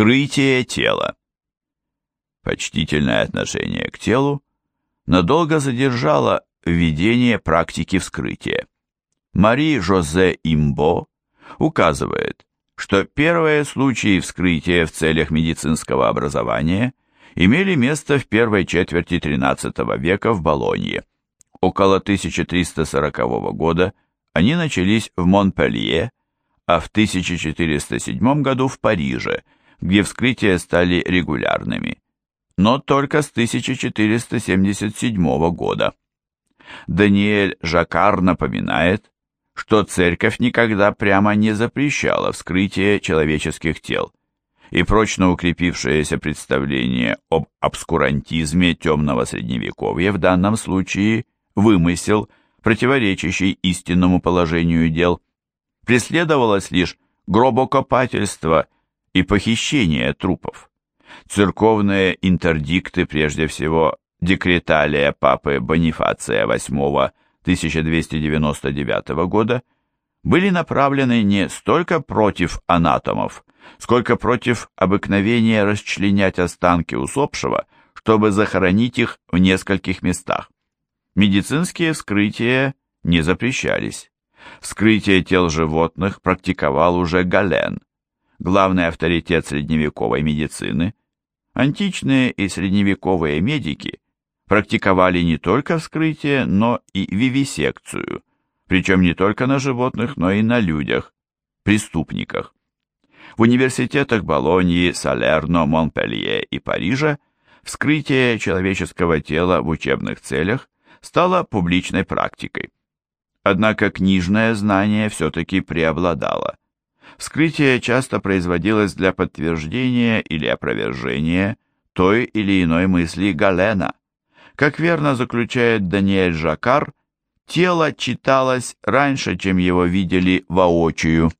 Вскрытие тела. Почтительное отношение к телу надолго задержало введение практики вскрытия. Мари Жозе Имбо указывает, что первые случаи вскрытия в целях медицинского образования имели место в первой четверти XIII века в Болонье. Около 1340 года они начались в Монпелье, а в 1407 году в Париже, где вскрытия стали регулярными, но только с 1477 года. Даниэль Жакар напоминает, что церковь никогда прямо не запрещала вскрытие человеческих тел, и прочно укрепившееся представление об обскурантизме темного средневековья в данном случае вымысел, противоречащий истинному положению дел, преследовалось лишь гробокопательство и похищение трупов. Церковные интердикты, прежде всего декреталия папы Бонифация VIII 1299 года, были направлены не столько против анатомов, сколько против обыкновения расчленять останки усопшего, чтобы захоронить их в нескольких местах. Медицинские вскрытия не запрещались. Вскрытие тел животных практиковал уже Гален, главный авторитет средневековой медицины. Античные и средневековые медики практиковали не только вскрытие, но и вивисекцию, причем не только на животных, но и на людях, преступниках. В университетах Болоньи, Салерно, Монпелье и Парижа вскрытие человеческого тела в учебных целях стало публичной практикой. Однако книжное знание все-таки преобладало. Вскрытие часто производилось для подтверждения или опровержения той или иной мысли Галена. Как верно заключает Даниэль Жакар, тело читалось раньше, чем его видели воочию.